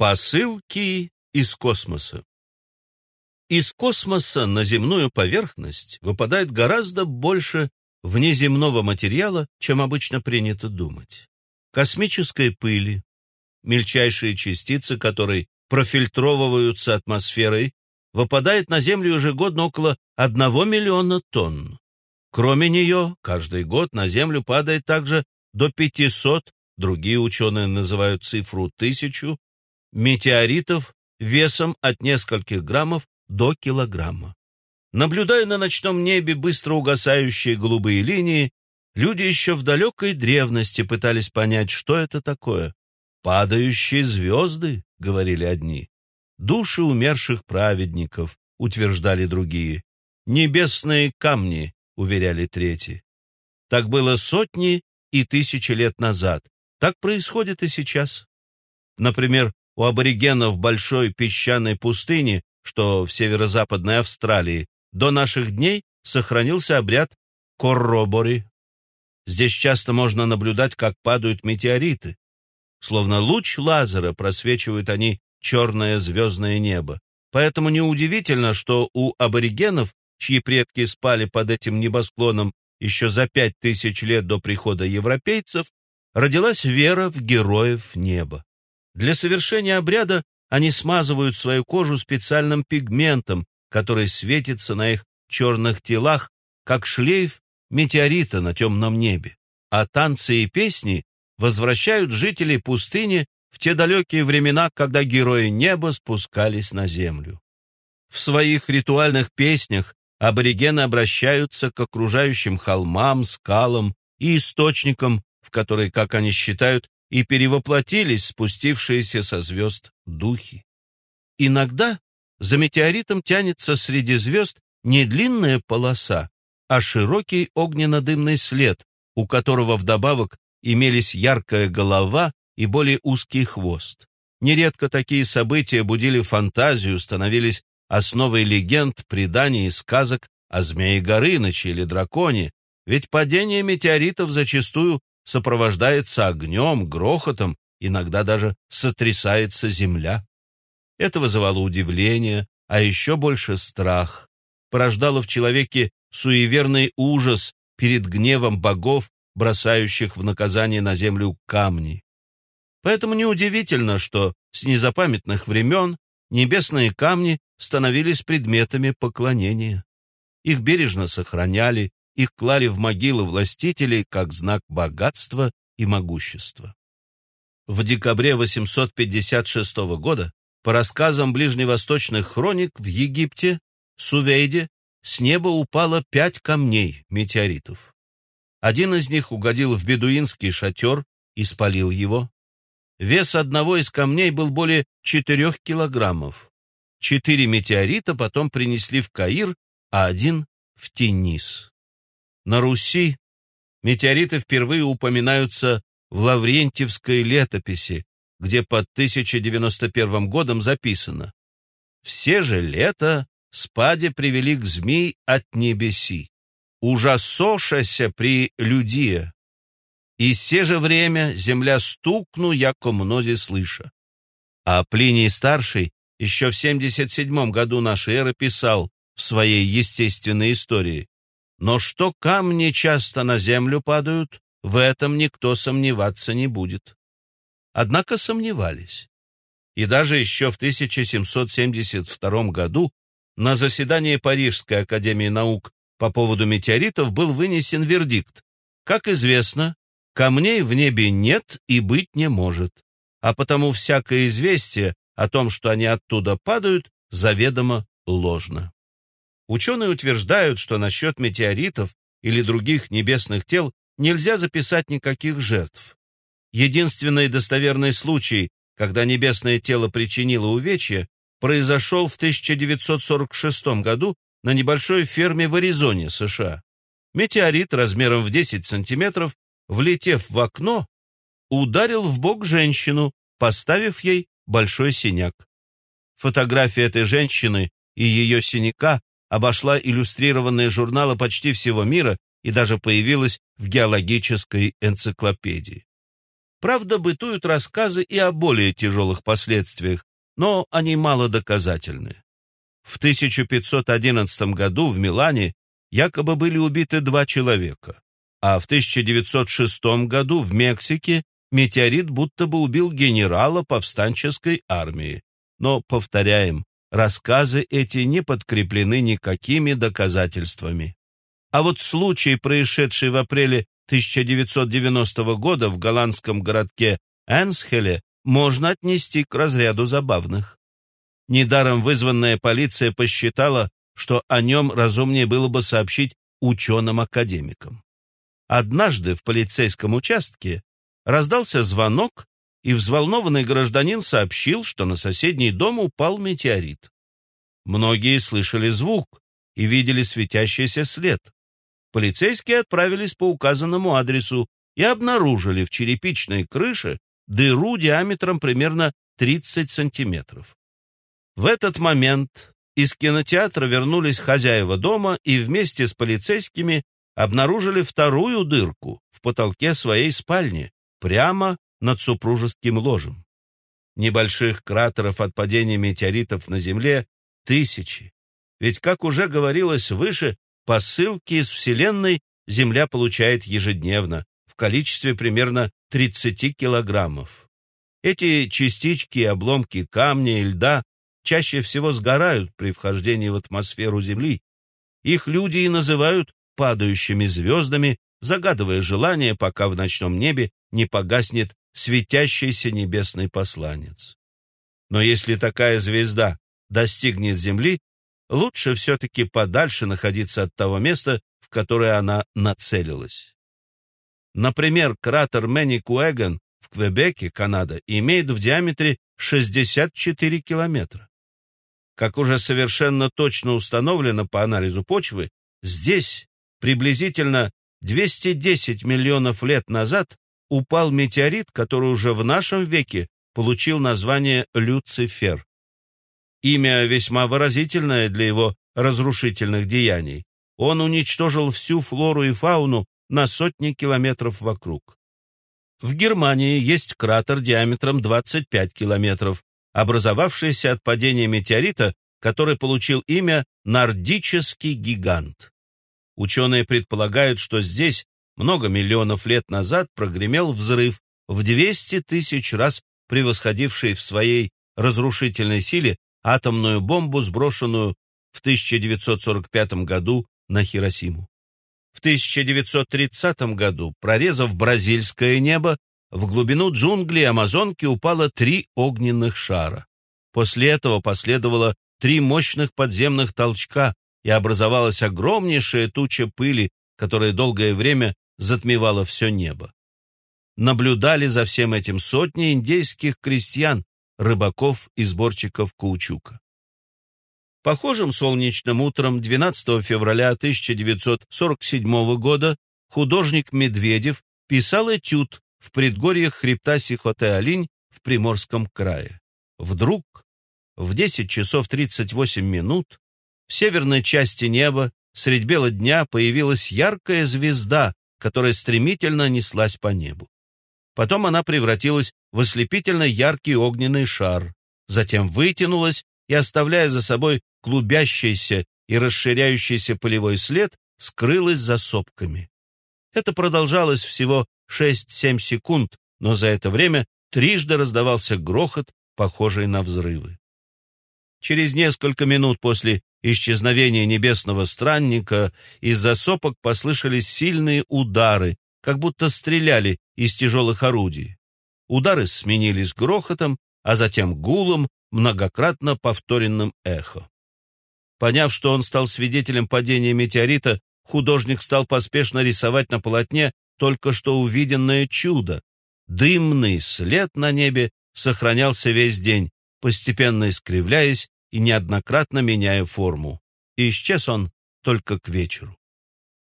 Посылки из космоса. Из космоса на земную поверхность выпадает гораздо больше внеземного материала, чем обычно принято думать. Космической пыли, мельчайшие частицы которой профильтровываются атмосферой, выпадает на Землю ежегодно около 1 миллиона тонн. Кроме нее, каждый год на Землю падает также до 500, другие ученые называют цифру тысячу, метеоритов весом от нескольких граммов до килограмма. Наблюдая на ночном небе быстро угасающие голубые линии, люди еще в далекой древности пытались понять, что это такое. «Падающие звезды», — говорили одни. «Души умерших праведников», — утверждали другие. «Небесные камни», — уверяли третьи. Так было сотни и тысячи лет назад. Так происходит и сейчас. Например, у аборигенов большой песчаной пустыни, что в северо-западной Австралии, до наших дней сохранился обряд корробори. Здесь часто можно наблюдать, как падают метеориты. Словно луч лазера просвечивают они черное звездное небо. Поэтому неудивительно, что у аборигенов, чьи предки спали под этим небосклоном еще за пять тысяч лет до прихода европейцев, родилась вера в героев неба. Для совершения обряда они смазывают свою кожу специальным пигментом, который светится на их черных телах, как шлейф метеорита на темном небе. А танцы и песни возвращают жителей пустыни в те далекие времена, когда герои неба спускались на землю. В своих ритуальных песнях аборигены обращаются к окружающим холмам, скалам и источникам, в которые, как они считают, и перевоплотились спустившиеся со звезд духи. Иногда за метеоритом тянется среди звезд не длинная полоса, а широкий огненно-дымный след, у которого вдобавок имелись яркая голова и более узкий хвост. Нередко такие события будили фантазию, становились основой легенд, преданий и сказок о Змее Горыныче или драконе, ведь падение метеоритов зачастую сопровождается огнем, грохотом, иногда даже сотрясается земля. Это вызывало удивление, а еще больше страх, порождало в человеке суеверный ужас перед гневом богов, бросающих в наказание на землю камни. Поэтому неудивительно, что с незапамятных времен небесные камни становились предметами поклонения. Их бережно сохраняли, их клали в могилы властителей как знак богатства и могущества. В декабре 856 года, по рассказам ближневосточных хроник, в Египте, Сувейде, с неба упало пять камней, метеоритов. Один из них угодил в бедуинский шатер и спалил его. Вес одного из камней был более четырех килограммов. Четыре метеорита потом принесли в Каир, а один — в Тинис. На Руси метеориты впервые упоминаются в Лаврентьевской летописи, где под 1091 годом записано «Все же лето спаде привели к змей от небеси, ужасошася при людие, и все же время земля стукну, яко мнози слыша». А Плиний Старший еще в 77 году нашей эры писал в своей естественной истории но что камни часто на землю падают, в этом никто сомневаться не будет. Однако сомневались. И даже еще в 1772 году на заседании Парижской академии наук по поводу метеоритов был вынесен вердикт. Как известно, камней в небе нет и быть не может, а потому всякое известие о том, что они оттуда падают, заведомо ложно. Ученые утверждают, что насчет метеоритов или других небесных тел нельзя записать никаких жертв. Единственный достоверный случай, когда небесное тело причинило увечье, произошел в 1946 году на небольшой ферме в Аризоне, США. Метеорит размером в 10 сантиметров, влетев в окно, ударил в бок женщину, поставив ей большой синяк. Фотография этой женщины и ее синяка обошла иллюстрированные журналы почти всего мира и даже появилась в геологической энциклопедии. Правда, бытуют рассказы и о более тяжелых последствиях, но они мало доказательны. В 1511 году в Милане якобы были убиты два человека, а в 1906 году в Мексике метеорит будто бы убил генерала повстанческой армии. Но, повторяем, рассказы эти не подкреплены никакими доказательствами. А вот случай, происшедший в апреле 1990 года в голландском городке Энсхеле, можно отнести к разряду забавных. Недаром вызванная полиция посчитала, что о нем разумнее было бы сообщить ученым-академикам. Однажды в полицейском участке раздался звонок, и взволнованный гражданин сообщил, что на соседний дом упал метеорит. Многие слышали звук и видели светящийся след. Полицейские отправились по указанному адресу и обнаружили в черепичной крыше дыру диаметром примерно 30 сантиметров. В этот момент из кинотеатра вернулись хозяева дома и вместе с полицейскими обнаружили вторую дырку в потолке своей спальни, прямо над супружеским ложем. Небольших кратеров от падения метеоритов на Земле тысячи. Ведь, как уже говорилось выше, посылки из Вселенной Земля получает ежедневно в количестве примерно 30 килограммов. Эти частички и обломки камня и льда чаще всего сгорают при вхождении в атмосферу Земли. Их люди и называют падающими звездами, загадывая желание, пока в ночном небе не погаснет светящийся небесный посланец. Но если такая звезда достигнет Земли, лучше все-таки подальше находиться от того места, в которое она нацелилась. Например, кратер Мэни-Куэган в Квебеке, Канада, имеет в диаметре 64 километра. Как уже совершенно точно установлено по анализу почвы, здесь приблизительно 210 миллионов лет назад упал метеорит, который уже в нашем веке получил название Люцифер. Имя весьма выразительное для его разрушительных деяний. Он уничтожил всю флору и фауну на сотни километров вокруг. В Германии есть кратер диаметром 25 километров, образовавшийся от падения метеорита, который получил имя Нордический гигант. Ученые предполагают, что здесь много миллионов лет назад прогремел взрыв в 200 тысяч раз превосходивший в своей разрушительной силе атомную бомбу, сброшенную в 1945 году на Хиросиму. В 1930 году, прорезав бразильское небо, в глубину джунглей Амазонки упало три огненных шара. После этого последовало три мощных подземных толчка, и образовалась огромнейшая туча пыли, которая долгое время затмевала все небо. Наблюдали за всем этим сотни индейских крестьян, рыбаков и сборщиков каучука. Похожим солнечным утром 12 февраля 1947 года художник Медведев писал этюд в предгорьях хребта Сихоте-Алинь в Приморском крае. Вдруг в 10 часов 38 минут в северной части неба средь бела дня появилась яркая звезда, которая стремительно неслась по небу. Потом она превратилась в ослепительно яркий огненный шар, затем вытянулась и, оставляя за собой клубящийся и расширяющийся полевой след, скрылась за сопками. Это продолжалось всего 6-7 секунд, но за это время трижды раздавался грохот, похожий на взрывы. Через несколько минут после исчезновения небесного странника из-за сопок послышались сильные удары, как будто стреляли из тяжелых орудий. Удары сменились грохотом, а затем гулом, многократно повторенным эхо. Поняв, что он стал свидетелем падения метеорита, художник стал поспешно рисовать на полотне только что увиденное чудо. Дымный след на небе сохранялся весь день, постепенно искривляясь и неоднократно меняя форму. И исчез он только к вечеру.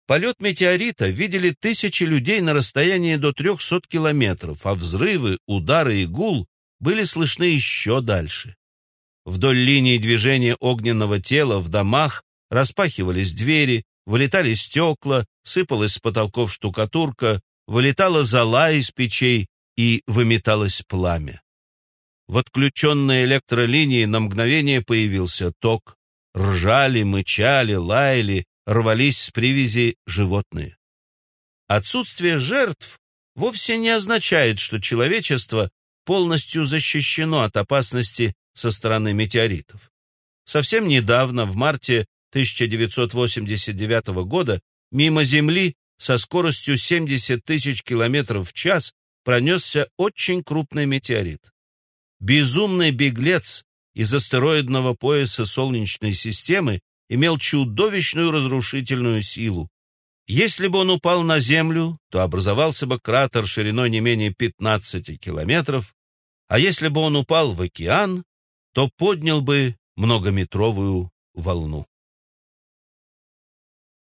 Полет метеорита видели тысячи людей на расстоянии до 300 километров, а взрывы, удары и гул были слышны еще дальше. Вдоль линии движения огненного тела в домах распахивались двери, вылетали стекла, сыпалась с потолков штукатурка, вылетала зола из печей, и выметалось пламя. В отключенной электролинии на мгновение появился ток. Ржали, мычали, лаяли, рвались с привязи животные. Отсутствие жертв вовсе не означает, что человечество полностью защищено от опасности со стороны метеоритов. Совсем недавно, в марте 1989 года, мимо Земли со скоростью 70 тысяч километров в час пронесся очень крупный метеорит. Безумный беглец из астероидного пояса Солнечной системы имел чудовищную разрушительную силу. Если бы он упал на Землю, то образовался бы кратер шириной не менее 15 километров, а если бы он упал в океан, то поднял бы многометровую волну.